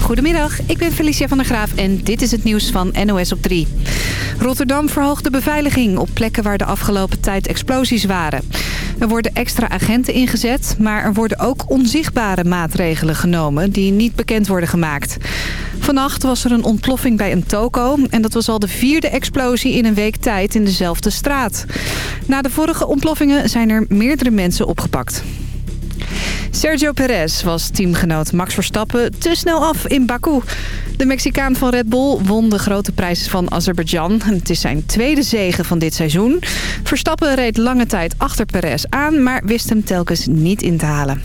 Goedemiddag, ik ben Felicia van der Graaf en dit is het nieuws van NOS op 3. Rotterdam verhoogt de beveiliging op plekken waar de afgelopen tijd explosies waren. Er worden extra agenten ingezet, maar er worden ook onzichtbare maatregelen genomen die niet bekend worden gemaakt. Vannacht was er een ontploffing bij een toko en dat was al de vierde explosie in een week tijd in dezelfde straat. Na de vorige ontploffingen zijn er meerdere mensen opgepakt. Sergio Perez was teamgenoot Max Verstappen te snel af in Baku. De Mexicaan van Red Bull won de grote prijs van Azerbeidzjan. Het is zijn tweede zege van dit seizoen. Verstappen reed lange tijd achter Perez aan, maar wist hem telkens niet in te halen.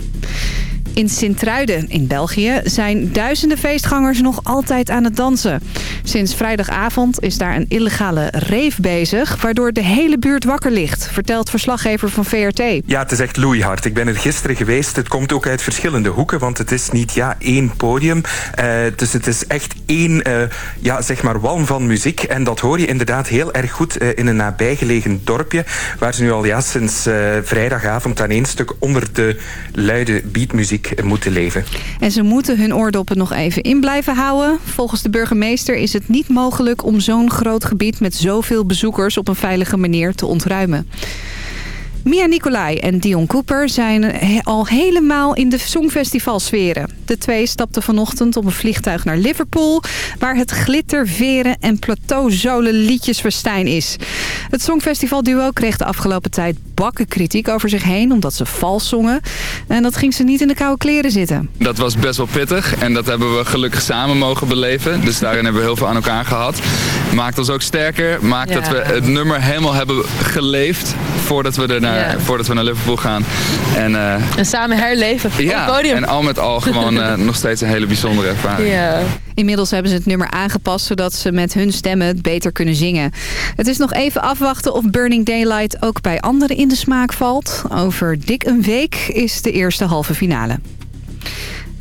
In Sint-Truiden in België zijn duizenden feestgangers nog altijd aan het dansen. Sinds vrijdagavond is daar een illegale rave bezig... waardoor de hele buurt wakker ligt, vertelt verslaggever van VRT. Ja, het is echt loeihard. Ik ben er gisteren geweest. Het komt ook uit verschillende hoeken, want het is niet ja, één podium. Uh, dus het is echt één uh, ja, zeg maar walm van muziek. En dat hoor je inderdaad heel erg goed uh, in een nabijgelegen dorpje... waar ze nu al ja, sinds vrijdagavond aan één stuk onder de luide beatmuziek moeten leven. En ze moeten hun oordoppen nog even in blijven houden. Volgens de burgemeester is het niet mogelijk om zo'n groot gebied met zoveel bezoekers op een veilige manier te ontruimen. Mia Nicolai en Dion Cooper zijn al helemaal in de Songfestivalsferen. De twee stapten vanochtend op een vliegtuig naar Liverpool... waar het glitter, veren en plateauzolen liedjesfestijn is. Het Songfestivalduo kreeg de afgelopen tijd bakken kritiek over zich heen... omdat ze vals zongen. En dat ging ze niet in de koude kleren zitten. Dat was best wel pittig en dat hebben we gelukkig samen mogen beleven. Dus daarin hebben we heel veel aan elkaar gehad. Maakt ons ook sterker. Maakt ja. dat we het nummer helemaal hebben geleefd voordat we, er naar, ja. voordat we naar Liverpool gaan. En, uh, en samen herleven op ja, het podium. en al met al gewoon uh, nog steeds een hele bijzondere ervaring. Ja. Inmiddels hebben ze het nummer aangepast zodat ze met hun stemmen het beter kunnen zingen. Het is nog even afwachten of Burning Daylight ook bij anderen in de smaak valt. Over dik een week is de eerste halve finale.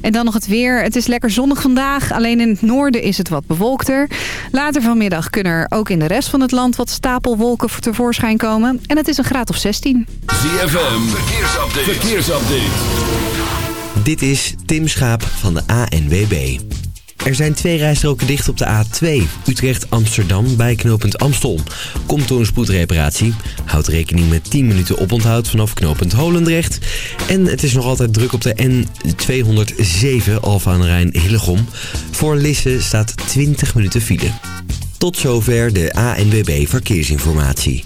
En dan nog het weer. Het is lekker zonnig vandaag. Alleen in het noorden is het wat bewolkter. Later vanmiddag kunnen er ook in de rest van het land wat stapelwolken tevoorschijn komen. En het is een graad of 16. ZFM, verkeersupdate. verkeersupdate. Dit is Tim Schaap van de ANWB. Er zijn twee rijstroken dicht op de A2. Utrecht-Amsterdam bij knooppunt Amstel. Komt door een spoedreparatie. Houd rekening met 10 minuten oponthoud vanaf knooppunt Holendrecht. En het is nog altijd druk op de N207 Alfa aan Rijn Hillegom. Voor Lisse staat 20 minuten file. Tot zover de ANWB Verkeersinformatie.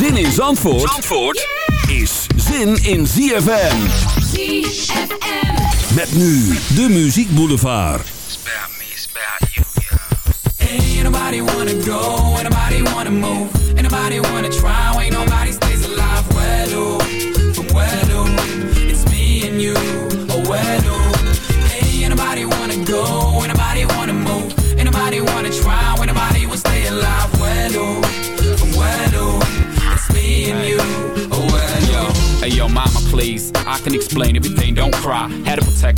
Zin in Zandvoort, Zandvoort is zin in ZFM. ZFM. Met nu de Muziek Boulevard. Spare me, spare you, yeah. Ain't nobody wanna go, ain't nobody wanna move, ain't nobody wanna try, ain't nobody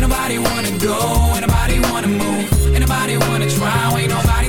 Ain't nobody wanna go, ain't nobody wanna move, ain't nobody wanna try, ain't nobody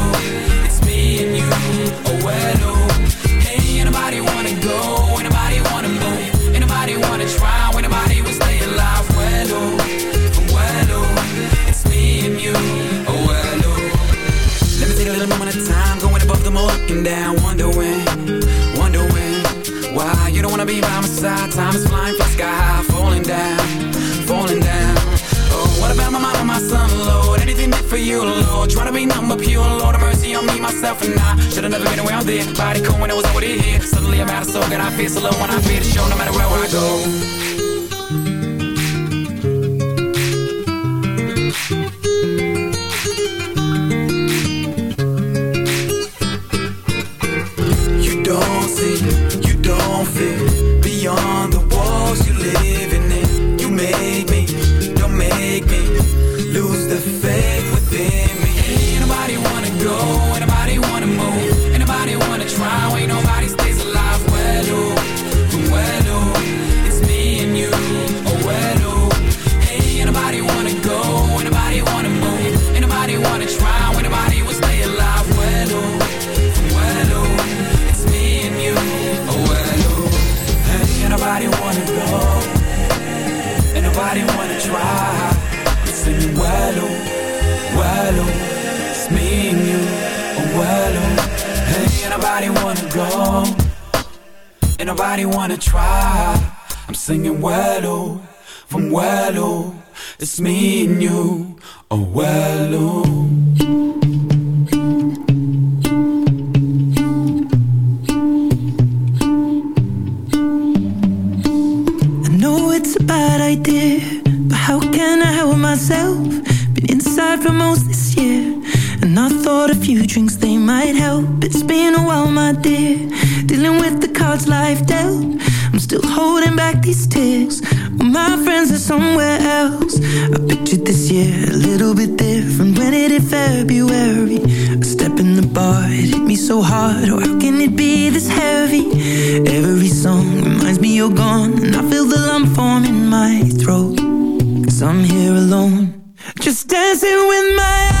to be but pure, Lord. of mercy on me, myself, and I. Should've never been around there. Body cool when I was over here. Suddenly I'm out of soul, and I feel so low when I feel the show, no matter where I go. Can I help myself? Been inside for most this year, and I thought a few drinks they might help. It's been a while, my dear, dealing with the cards life dealt. I'm still holding back these tears. Well, my friends are somewhere else. I pictured this year a little bit different when it hit February. A step in the bar, it hit me so hard. Or how can it be this heavy? Every song reminds me you're gone, and I feel the lump form in my throat. I'm here alone, just dancing with my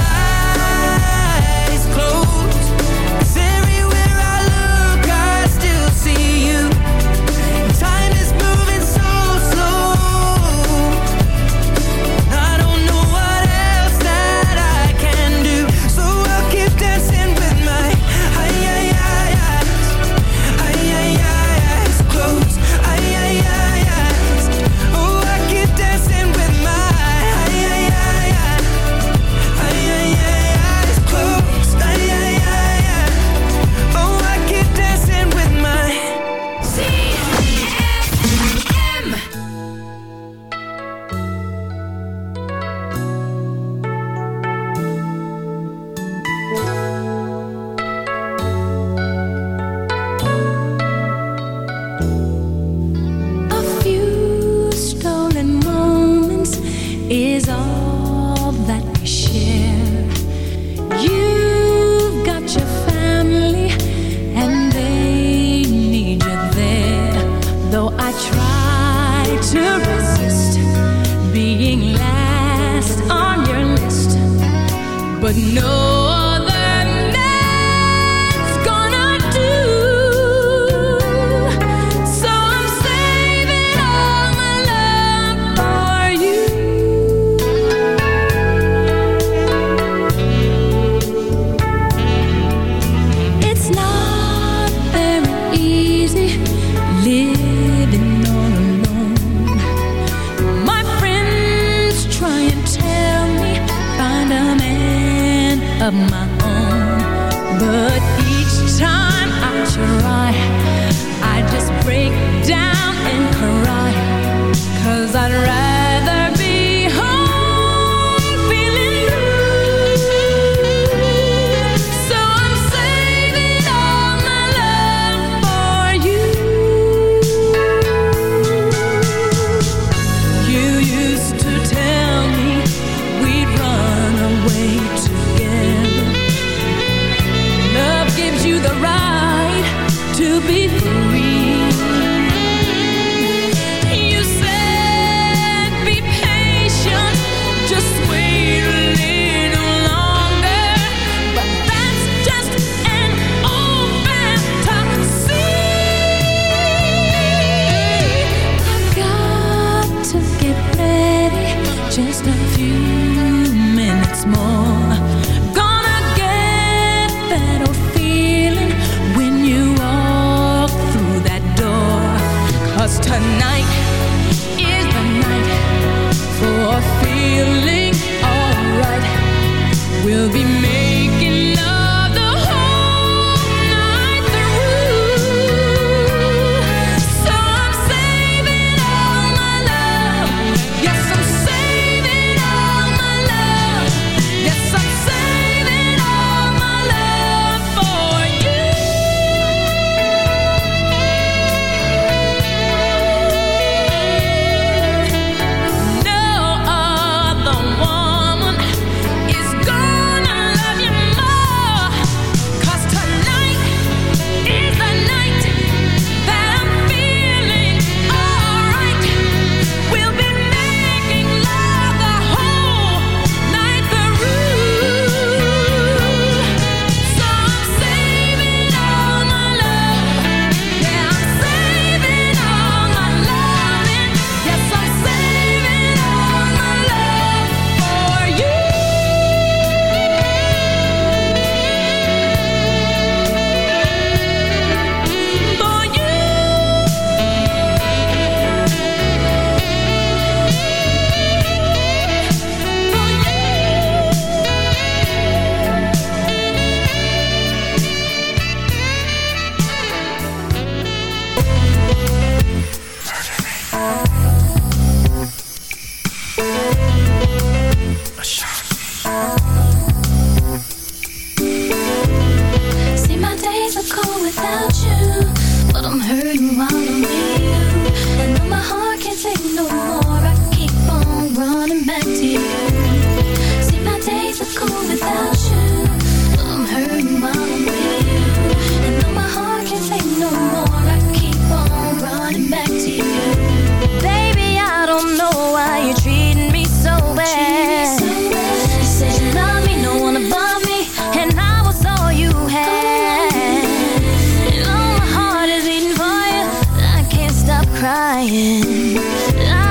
again.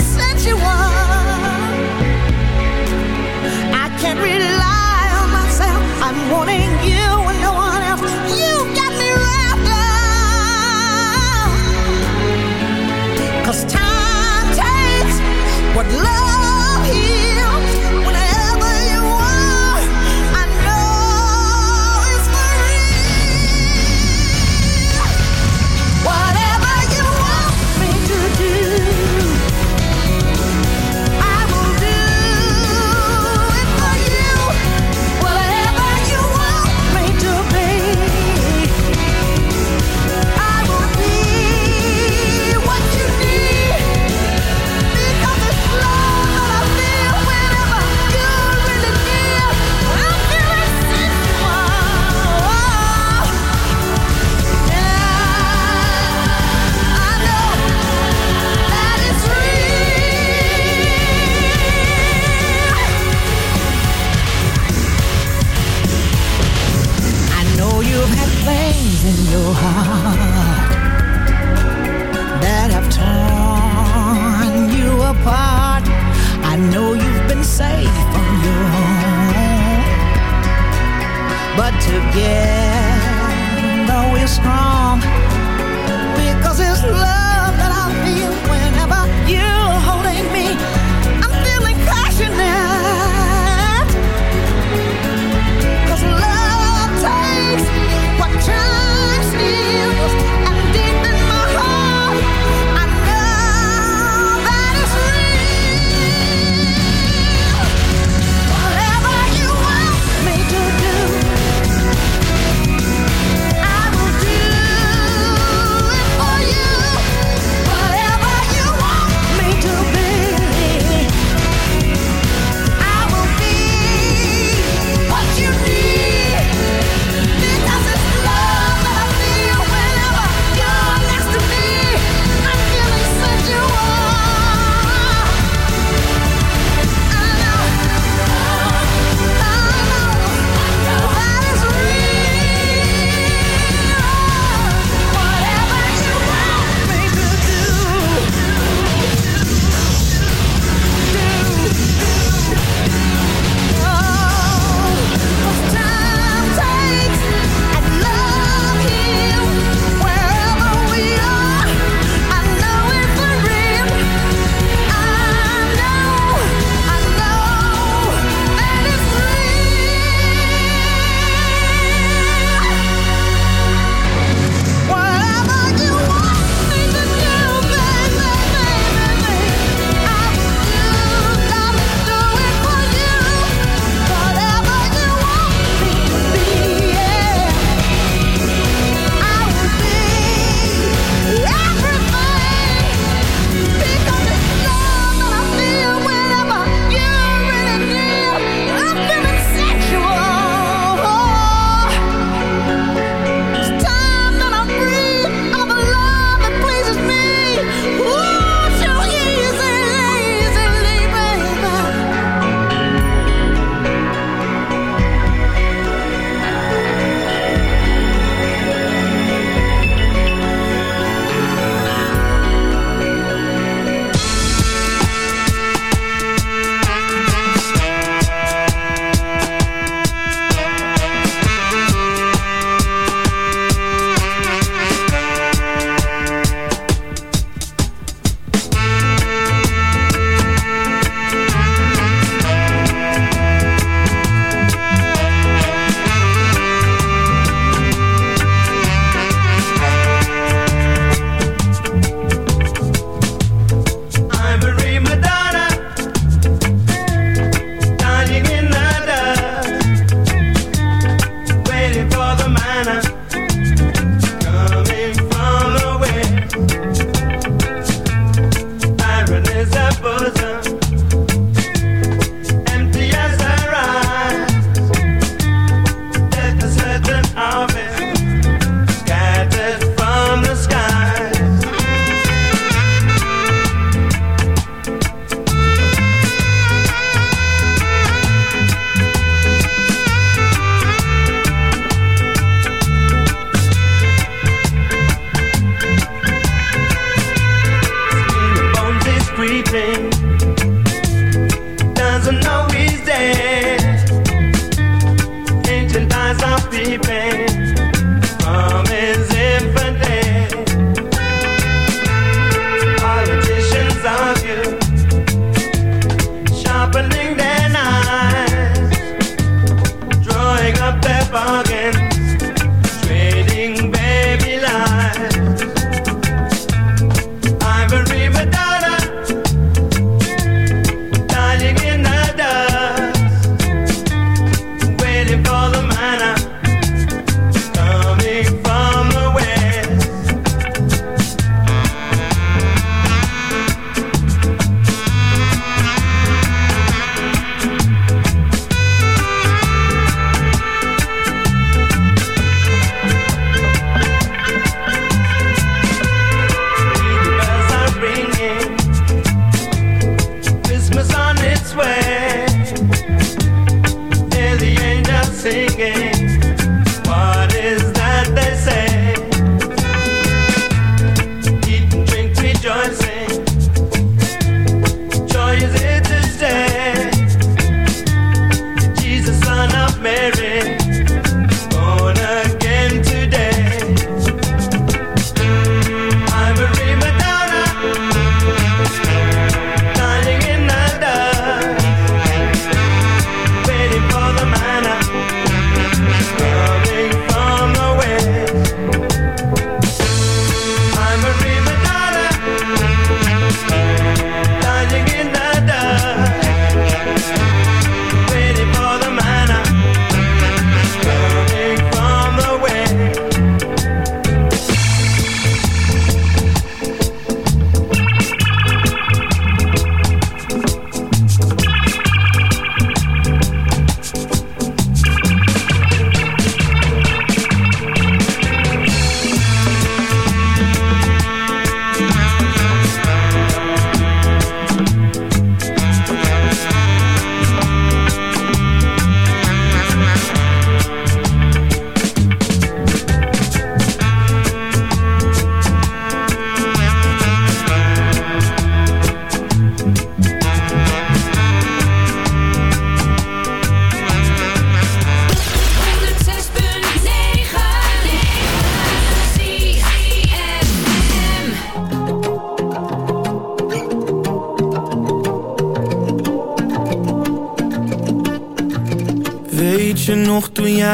love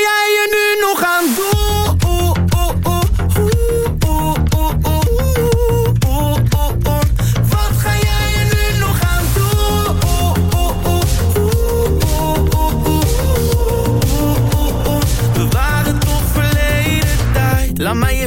jij er nu nog aan doen?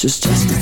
just just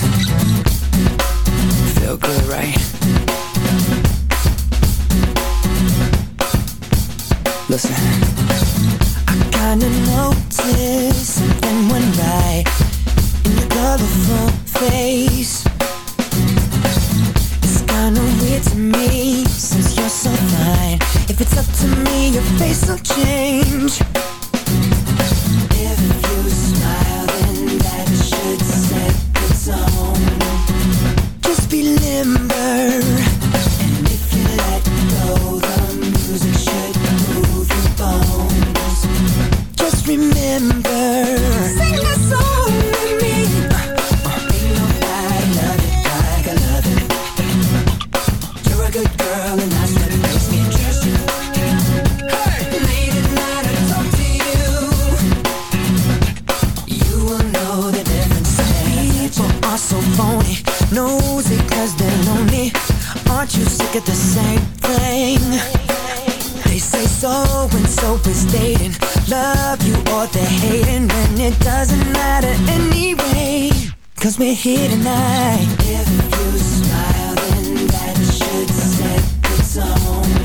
same thing. They say so and so is dating. Love you or they're hating. When it doesn't matter anyway. Cause we're here tonight. If you smile then that should set the tone.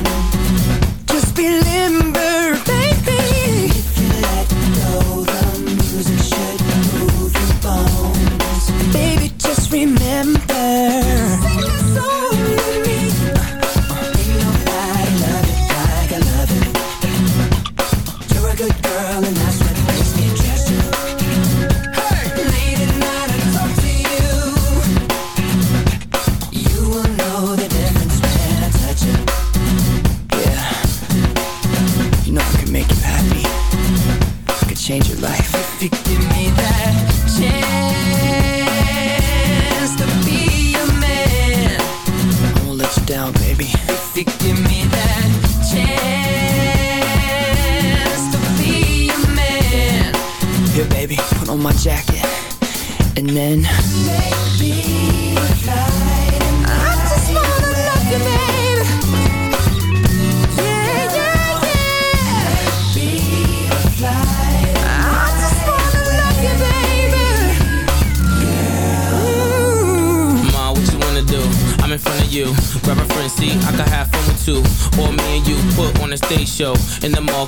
Just be limited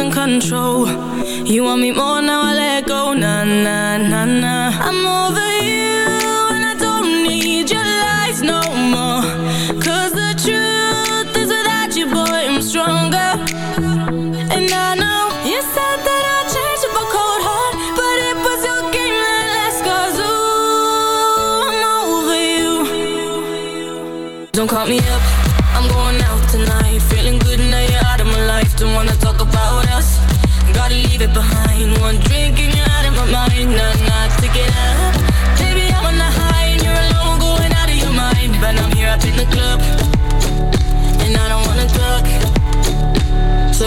losing control. You want me more, now I let go. Nah, nah, nah, nah I'm over you and I don't need your lies no more. Cause the truth is without you, boy, I'm stronger. And I know you said that I'd change up a cold heart But it was your game that last Cause ooh, I'm over you. Don't call me up.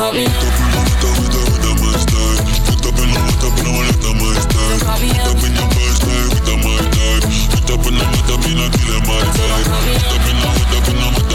call me Up. In the mud, up. in the mud, up in the mud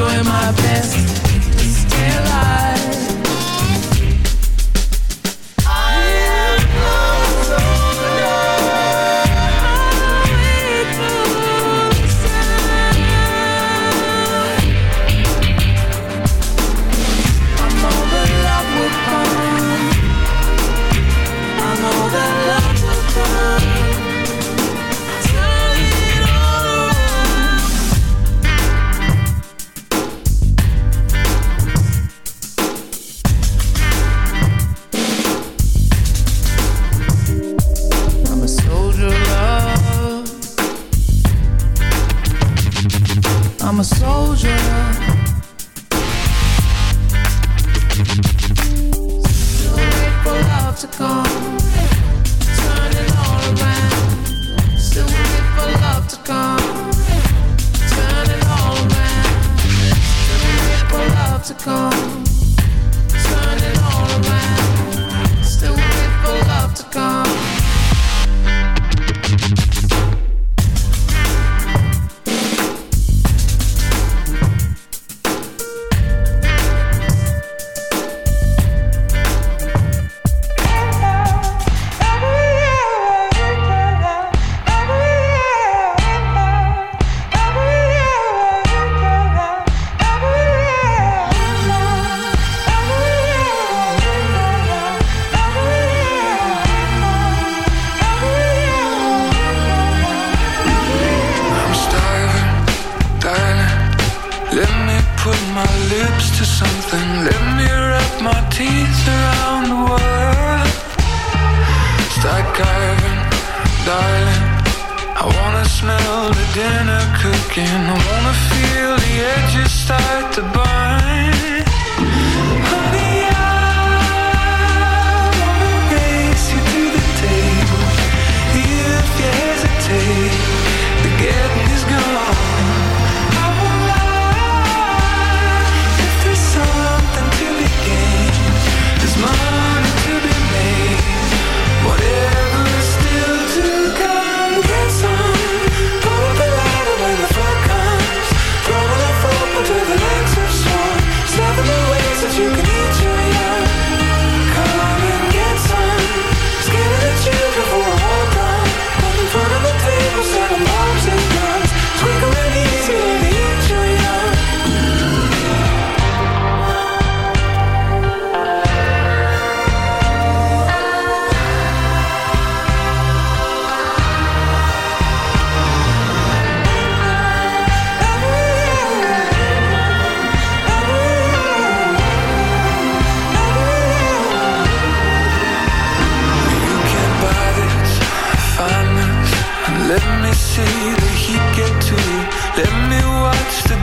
doing my best. starving, darling. I wanna smell the dinner cooking. I wanna feel the edges start to burn.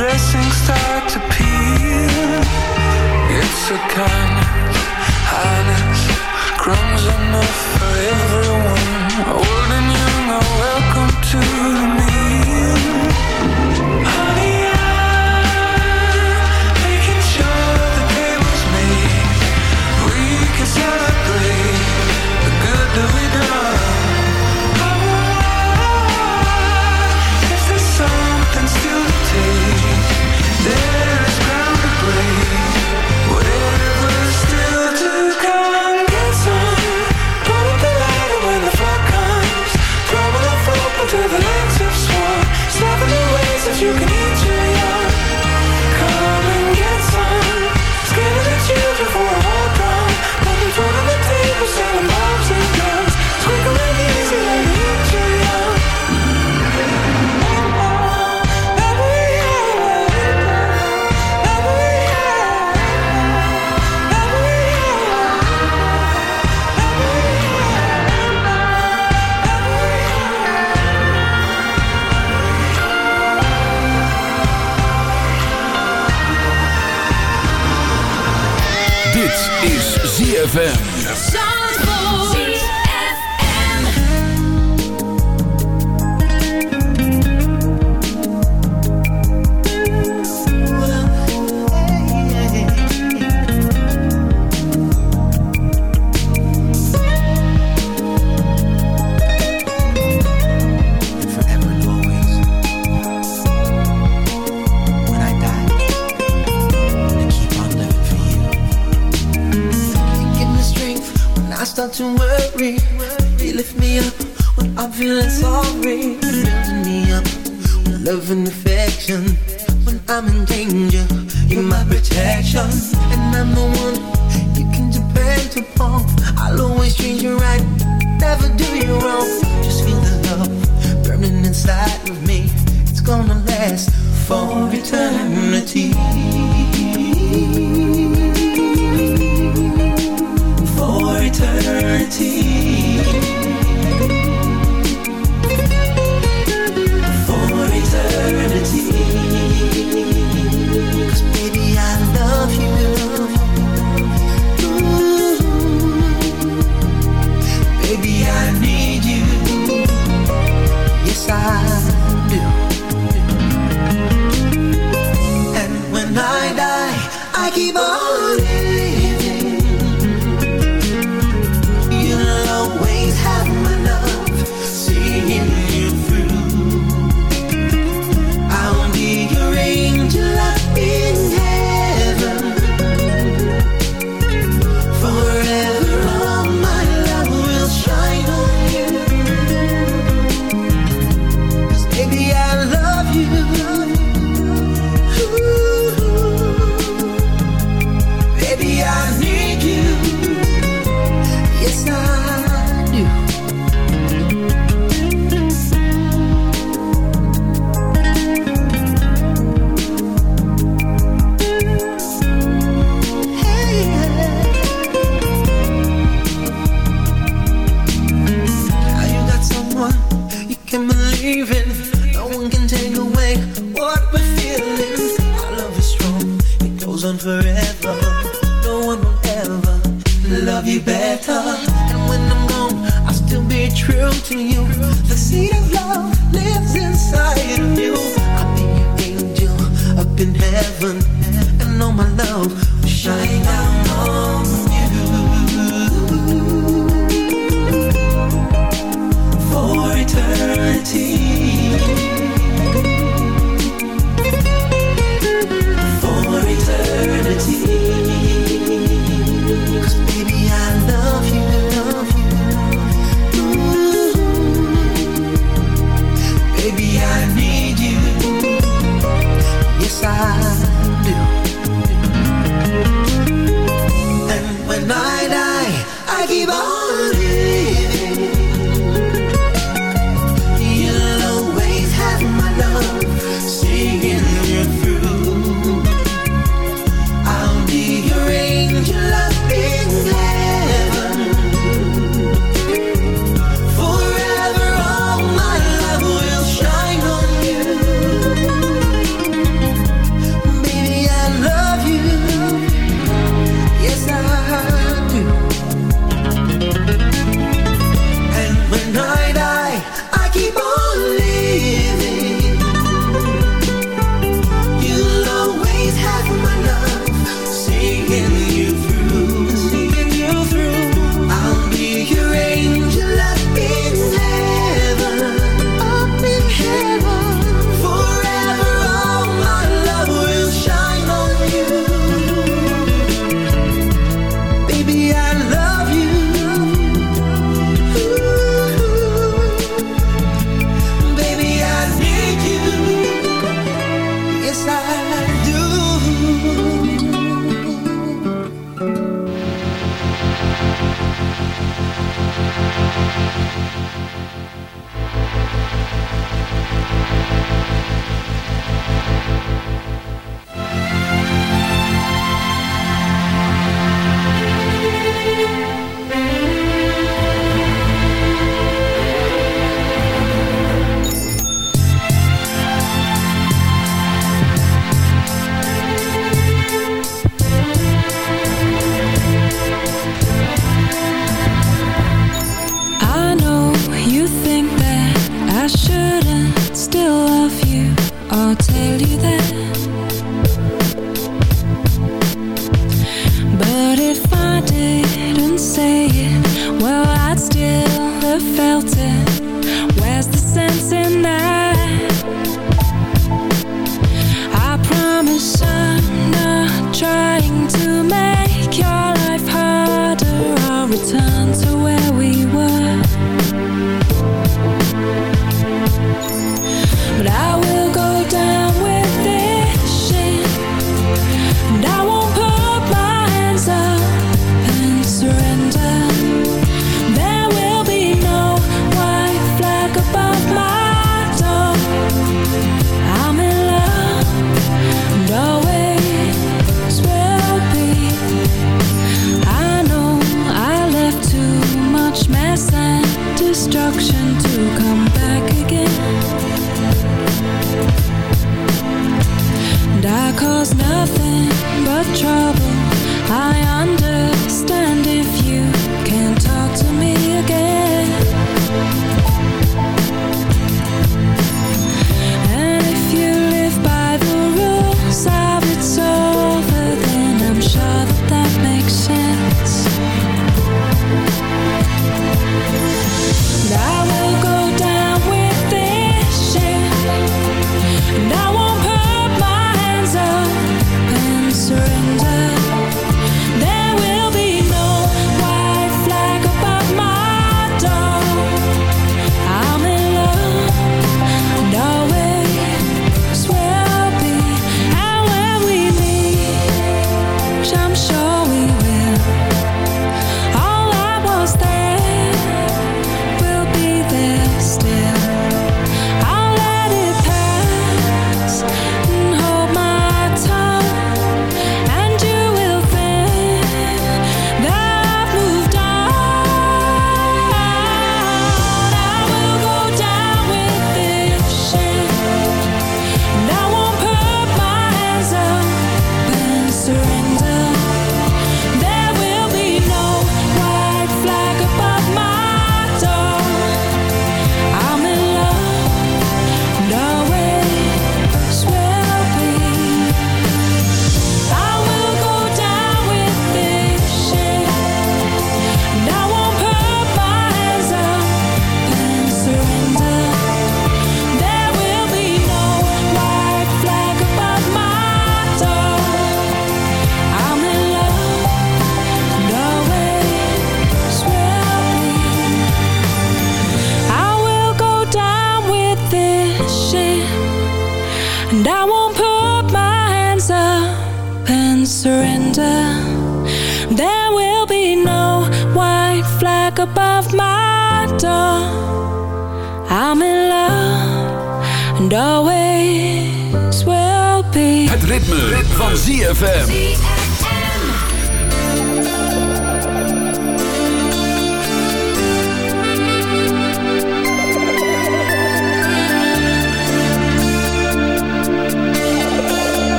dressing start to peel. It's a kindness, highness, crumbs enough for everyone. Old and young are welcome to the meal.